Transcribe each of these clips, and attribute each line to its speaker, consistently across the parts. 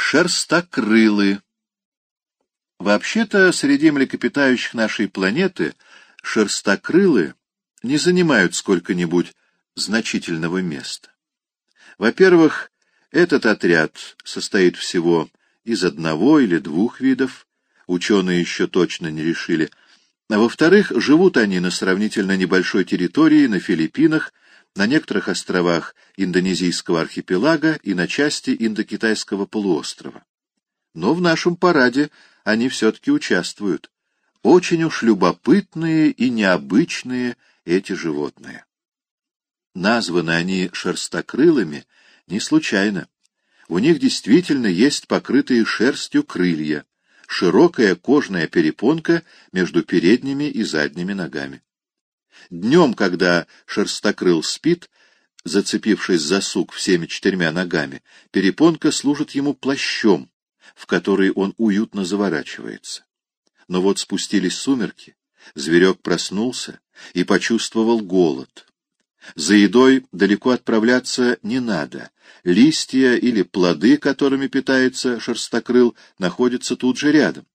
Speaker 1: Шерстокрылы. Вообще-то, среди млекопитающих нашей планеты шерстокрылы не занимают сколько-нибудь значительного места. Во-первых, этот отряд состоит всего из одного или двух видов, ученые еще точно не решили, а во-вторых, живут они на сравнительно небольшой территории на Филиппинах, на некоторых островах Индонезийского архипелага и на части Индокитайского полуострова. Но в нашем параде они все-таки участвуют. Очень уж любопытные и необычные эти животные. Названы они шерстокрылыми не случайно. У них действительно есть покрытые шерстью крылья, широкая кожная перепонка между передними и задними ногами. Днем, когда шерстокрыл спит, зацепившись за сук всеми четырьмя ногами, перепонка служит ему плащом, в который он уютно заворачивается. Но вот спустились сумерки, зверек проснулся и почувствовал голод. За едой далеко отправляться не надо. Листья или плоды, которыми питается шерстокрыл, находятся тут же рядом.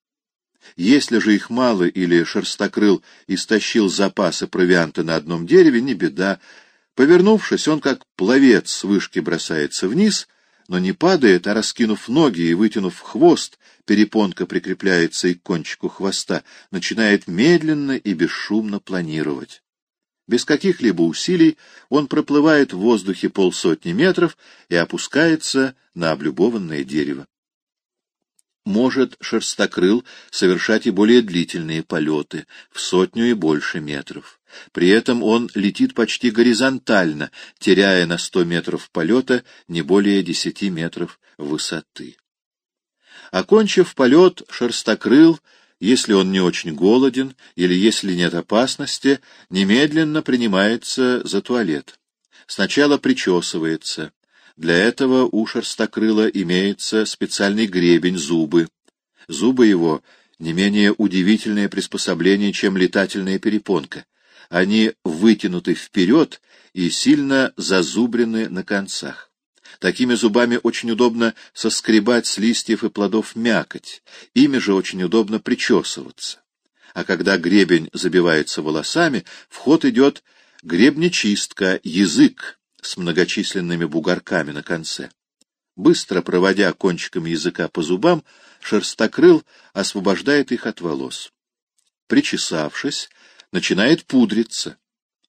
Speaker 1: Если же их мало или шерстокрыл истощил запасы провианта на одном дереве, не беда. Повернувшись, он как пловец с вышки бросается вниз, но не падает, а раскинув ноги и вытянув хвост, перепонка прикрепляется и к кончику хвоста, начинает медленно и бесшумно планировать. Без каких-либо усилий он проплывает в воздухе полсотни метров и опускается на облюбованное дерево может шерстокрыл совершать и более длительные полеты, в сотню и больше метров. При этом он летит почти горизонтально, теряя на сто метров полета не более десяти метров высоты. Окончив полет, шерстокрыл, если он не очень голоден или если нет опасности, немедленно принимается за туалет. Сначала причесывается, для этого у шерстокрыла имеется специальный гребень зубы. Зубы его не менее удивительное приспособление, чем летательная перепонка. Они вытянуты вперед и сильно зазубрены на концах. Такими зубами очень удобно соскребать с листьев и плодов мякоть, ими же очень удобно причесываться. А когда гребень забивается волосами, в ход идет гребнечистка, язык, с многочисленными бугорками на конце. Быстро проводя кончиком языка по зубам, шерстокрыл освобождает их от волос. Причесавшись, начинает пудриться.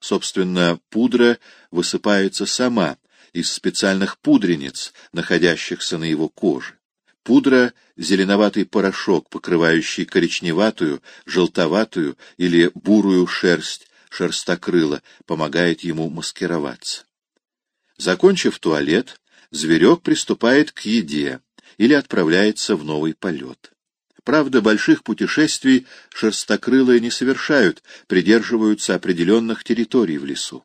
Speaker 1: Собственно, пудра высыпается сама из специальных пудрениц, находящихся на его коже. Пудра — зеленоватый порошок, покрывающий коричневатую, желтоватую или бурую шерсть шерстокрыла, помогает ему маскироваться. Закончив туалет, зверек приступает к еде или отправляется в новый полет. Правда, больших путешествий шерстокрылые не совершают, придерживаются определенных территорий в лесу.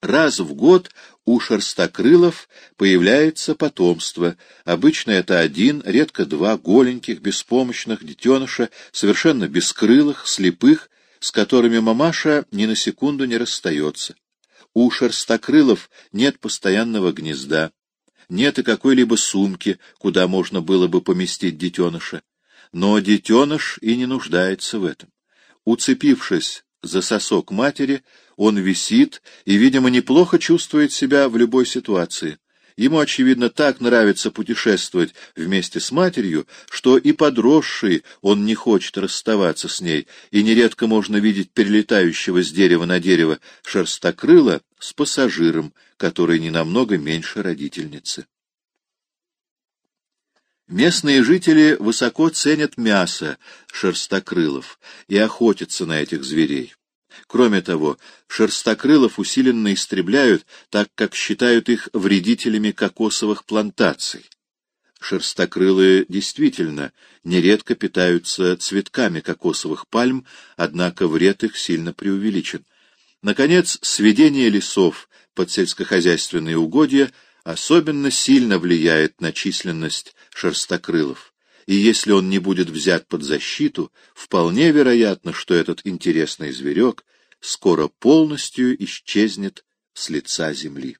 Speaker 1: Раз в год у шерстокрылов появляется потомство. Обычно это один, редко два голеньких, беспомощных детеныша, совершенно бескрылых, слепых, с которыми мамаша ни на секунду не расстается. У шерстокрылов нет постоянного гнезда, нет и какой-либо сумки, куда можно было бы поместить детеныша. Но детеныш и не нуждается в этом. Уцепившись за сосок матери, он висит и, видимо, неплохо чувствует себя в любой ситуации. Ему, очевидно, так нравится путешествовать вместе с матерью, что и подросший он не хочет расставаться с ней, и нередко можно видеть перелетающего с дерева на дерево шерстокрыла с пассажиром, который не намного меньше родительницы. Местные жители высоко ценят мясо шерстокрылов и охотятся на этих зверей. Кроме того, шерстокрылов усиленно истребляют, так как считают их вредителями кокосовых плантаций. Шерстокрылые действительно нередко питаются цветками кокосовых пальм, однако вред их сильно преувеличен. Наконец, сведение лесов под сельскохозяйственные угодья особенно сильно влияет на численность шерстокрылов и если он не будет взят под защиту, вполне вероятно, что этот интересный зверек скоро полностью исчезнет с лица земли.